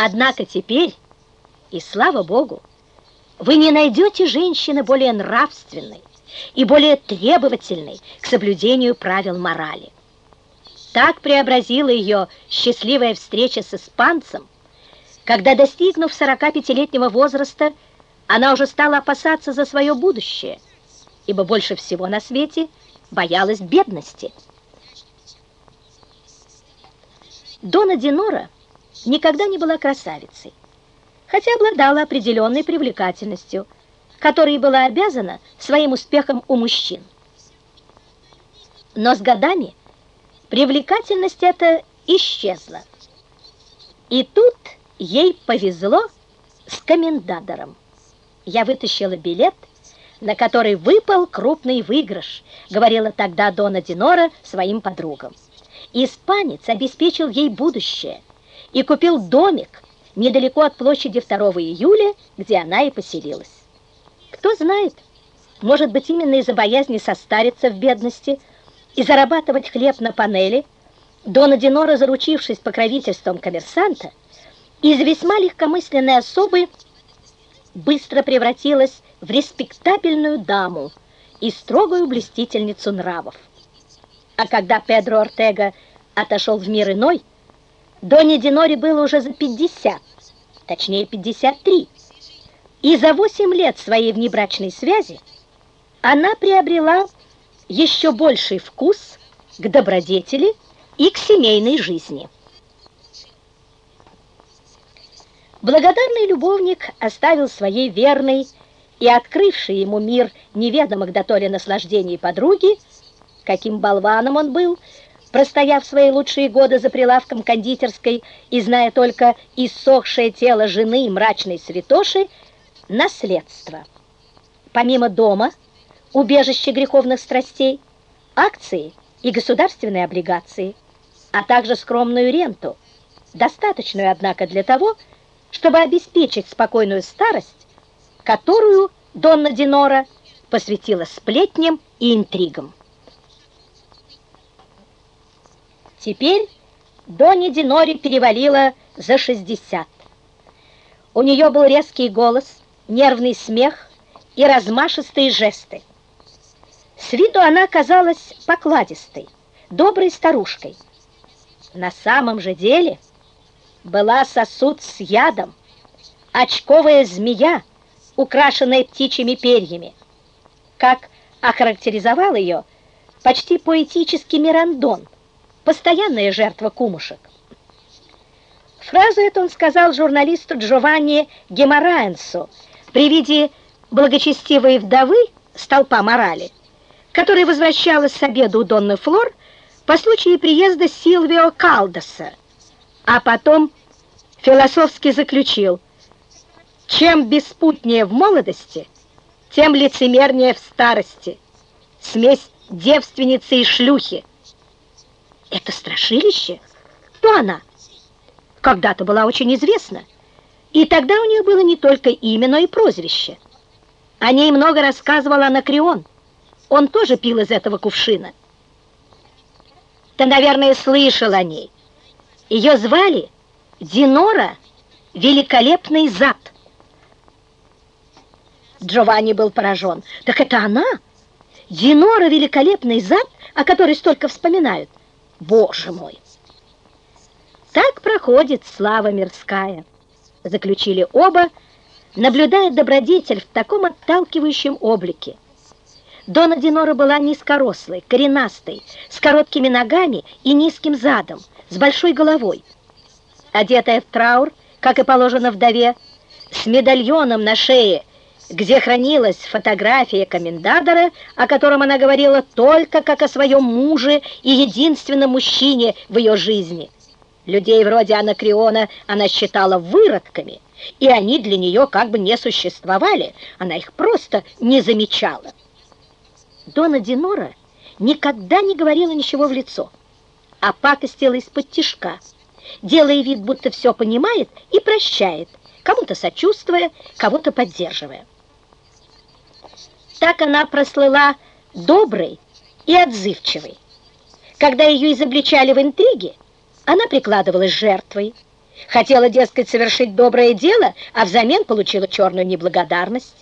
Однако теперь, и слава Богу, вы не найдете женщины более нравственной и более требовательной к соблюдению правил морали. Так преобразила ее счастливая встреча с испанцем, когда, достигнув 45-летнего возраста, она уже стала опасаться за свое будущее, ибо больше всего на свете боялась бедности. Дона Динора никогда не была красавицей, хотя обладала определенной привлекательностью, которой была обязана своим успехом у мужчин. Но с годами привлекательность эта исчезла. И тут ей повезло с комендадором. Я вытащила билет, на который выпал крупный выигрыш, говорила тогда Дона Динора своим подругам. Испанец обеспечил ей будущее и купил домик недалеко от площади 2 июля, где она и поселилась. Кто знает, может быть, именно из-за боязни состариться в бедности и зарабатывать хлеб на панели, Дона Динора, заручившись покровительством коммерсанта, из весьма легкомысленной особы быстро превратилась в респектабельную даму и строгую блестительницу нравов. А когда Педро Ортега отошел в мир иной, Доне Диноре было уже за 50, точнее 53. И за 8 лет своей внебрачной связи она приобрела еще больший вкус к добродетели и к семейной жизни. Благодарный любовник оставил своей верной и открывшей ему мир неведомых до то ли наслаждений подруги, каким болваном он был, простояв свои лучшие годы за прилавком кондитерской и зная только иссохшее тело жены и мрачной святоши, наследство. Помимо дома, убежище греховных страстей, акции и государственные облигации, а также скромную ренту, достаточную, однако, для того, чтобы обеспечить спокойную старость, которую Донна Динора посвятила сплетням и интригам. Теперь Доне Диноре перевалило за 60. У нее был резкий голос, нервный смех и размашистые жесты. С виду она казалась покладистой, доброй старушкой. На самом же деле была сосуд с ядом, очковая змея, украшенная птичьими перьями. Как охарактеризовал ее почти поэтический Мирандон, постоянная жертва кумушек. Фразу эту он сказал журналисту Джованни Гемораенсу при виде благочестивой вдовы столпа морали, которая возвращалась с обеда у Донны Флор по случаю приезда Силвио Калдоса, а потом философски заключил, чем беспутнее в молодости, тем лицемернее в старости. Смесь девственницы и шлюхи. Это страшилище? Кто она? Когда-то была очень известна. И тогда у нее было не только имя, но и прозвище. О ней много рассказывал Анакреон. Он тоже пил из этого кувшина. Ты, наверное, слышал о ней. Ее звали Динора «Великолепный зад». Джованни был поражен. Так это она? Динора «Великолепный зад», о которой столько вспоминают? Боже мой! Так проходит слава мирская, заключили оба, наблюдая добродетель в таком отталкивающем облике. Дона Динора была низкорослой, коренастой, с короткими ногами и низким задом, с большой головой. Одетая в траур, как и положено вдове, с медальоном на шее, где хранилась фотография комендадора, о котором она говорила только как о своем муже и единственном мужчине в ее жизни. Людей вроде Анакриона она считала выродками, и они для нее как бы не существовали, она их просто не замечала. Дона Динора никогда не говорила ничего в лицо, а пакостила из-под тишка, делая вид, будто все понимает и прощает, кому-то сочувствуя, кого-то поддерживая. Так она прослыла доброй и отзывчивой. Когда ее изобличали в интриге, она прикладывалась жертвой, Хотела, дескать, совершить доброе дело, а взамен получила черную неблагодарность.